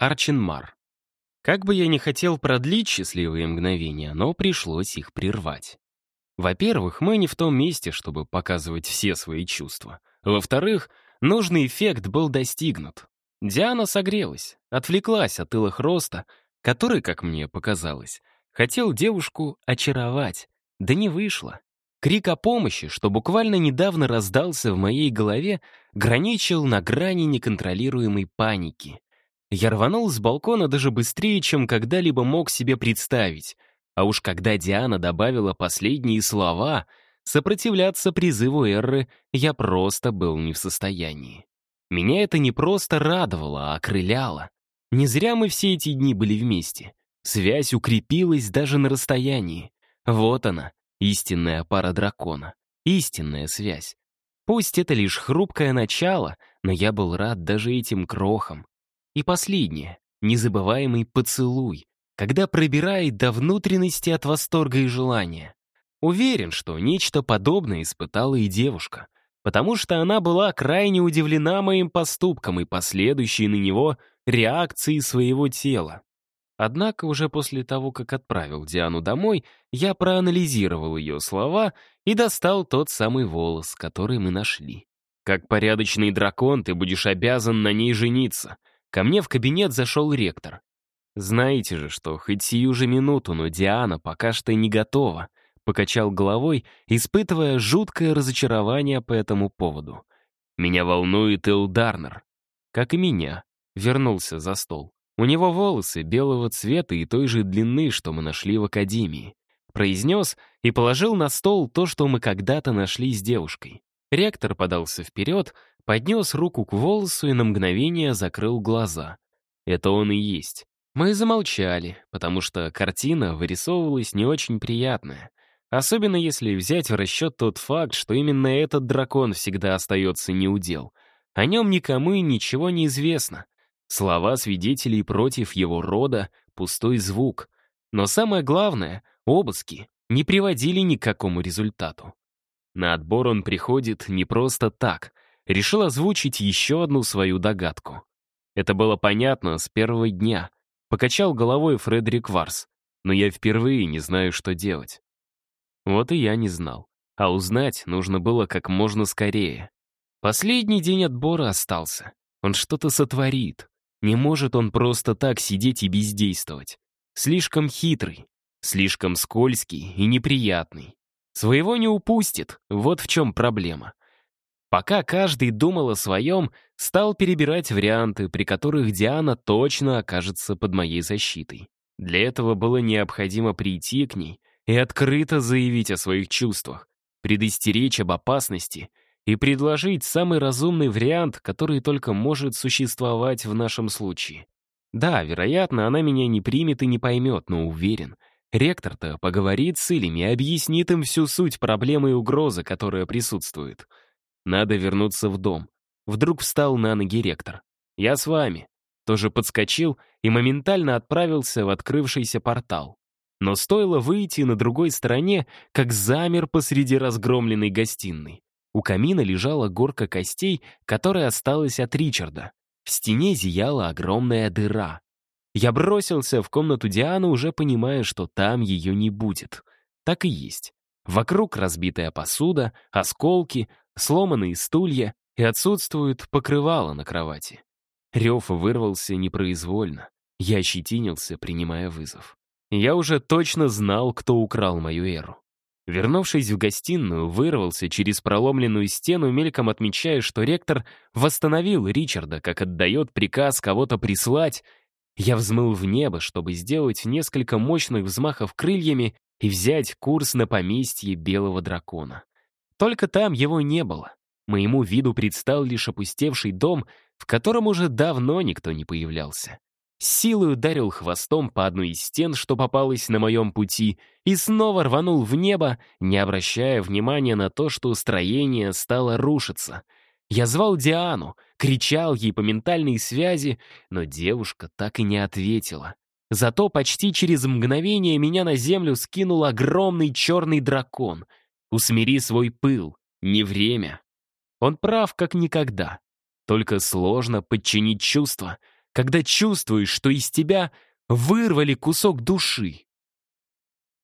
Арченмар. Как бы я ни хотел продлить счастливые мгновения, но пришлось их прервать. Во-первых, мы не в том месте, чтобы показывать все свои чувства. Во-вторых, нужный эффект был достигнут. Диана согрелась, отвлеклась от илых роста, который, как мне показалось, хотел девушку очаровать, да не вышло. Крик о помощи, что буквально недавно раздался в моей голове, граничил на грани неконтролируемой паники. Я рванул с балкона даже быстрее, чем когда-либо мог себе представить. А уж когда Диана добавила последние слова, сопротивляться призыву Эрры я просто был не в состоянии. Меня это не просто радовало, а окрыляло. Не зря мы все эти дни были вместе. Связь укрепилась даже на расстоянии. Вот она, истинная пара дракона. Истинная связь. Пусть это лишь хрупкое начало, но я был рад даже этим крохам. И последнее, незабываемый поцелуй, когда пробирает до внутренности от восторга и желания. Уверен, что нечто подобное испытала и девушка, потому что она была крайне удивлена моим поступком и последующей на него реакцией своего тела. Однако уже после того, как отправил Диану домой, я проанализировал ее слова и достал тот самый волос, который мы нашли. «Как порядочный дракон, ты будешь обязан на ней жениться», Ко мне в кабинет зашел ректор. «Знаете же, что хоть сию же минуту, но Диана пока что не готова», покачал головой, испытывая жуткое разочарование по этому поводу. «Меня волнует Элдарнер». «Как и меня», вернулся за стол. У него волосы белого цвета и той же длины, что мы нашли в академии. Произнес и положил на стол то, что мы когда-то нашли с девушкой. Ректор подался вперед, поднес руку к волосу и на мгновение закрыл глаза. Это он и есть. Мы замолчали, потому что картина вырисовывалась не очень приятная. Особенно если взять в расчет тот факт, что именно этот дракон всегда остается неудел. О нем никому и ничего не известно. Слова свидетелей против его рода — пустой звук. Но самое главное, обыски не приводили ни к какому результату. На отбор он приходит не просто так — решил озвучить еще одну свою догадку. Это было понятно с первого дня. Покачал головой Фредерик Варс. Но я впервые не знаю, что делать. Вот и я не знал. А узнать нужно было как можно скорее. Последний день отбора остался. Он что-то сотворит. Не может он просто так сидеть и бездействовать. Слишком хитрый, слишком скользкий и неприятный. Своего не упустит, вот в чем проблема. Пока каждый думал о своем, стал перебирать варианты, при которых Диана точно окажется под моей защитой. Для этого было необходимо прийти к ней и открыто заявить о своих чувствах, предостеречь об опасности и предложить самый разумный вариант, который только может существовать в нашем случае. Да, вероятно, она меня не примет и не поймет, но уверен, ректор-то поговорит с Илями и объяснит им всю суть проблемы и угрозы, которая присутствует — надо вернуться в дом. Вдруг встал на ноги ректор. «Я с вами». Тоже подскочил и моментально отправился в открывшийся портал. Но стоило выйти на другой стороне, как замер посреди разгромленной гостиной. У камина лежала горка костей, которая осталась от Ричарда. В стене зияла огромная дыра. Я бросился в комнату Дианы, уже понимая, что там ее не будет. Так и есть. Вокруг разбитая посуда, осколки, сломанные стулья и отсутствует покрывало на кровати. Рев вырвался непроизвольно. Я ощетинился, принимая вызов. Я уже точно знал, кто украл мою эру. Вернувшись в гостиную, вырвался через проломленную стену, мельком отмечая, что ректор восстановил Ричарда, как отдает приказ кого-то прислать. Я взмыл в небо, чтобы сделать несколько мощных взмахов крыльями и взять курс на поместье Белого Дракона. Только там его не было. Моему виду предстал лишь опустевший дом, в котором уже давно никто не появлялся. С силой ударил хвостом по одной из стен, что попалось на моем пути, и снова рванул в небо, не обращая внимания на то, что строение стало рушиться. Я звал Диану, кричал ей по ментальной связи, но девушка так и не ответила. Зато почти через мгновение меня на землю скинул огромный черный дракон — Усмири свой пыл, не время. Он прав как никогда. Только сложно подчинить чувства. когда чувствуешь, что из тебя вырвали кусок души.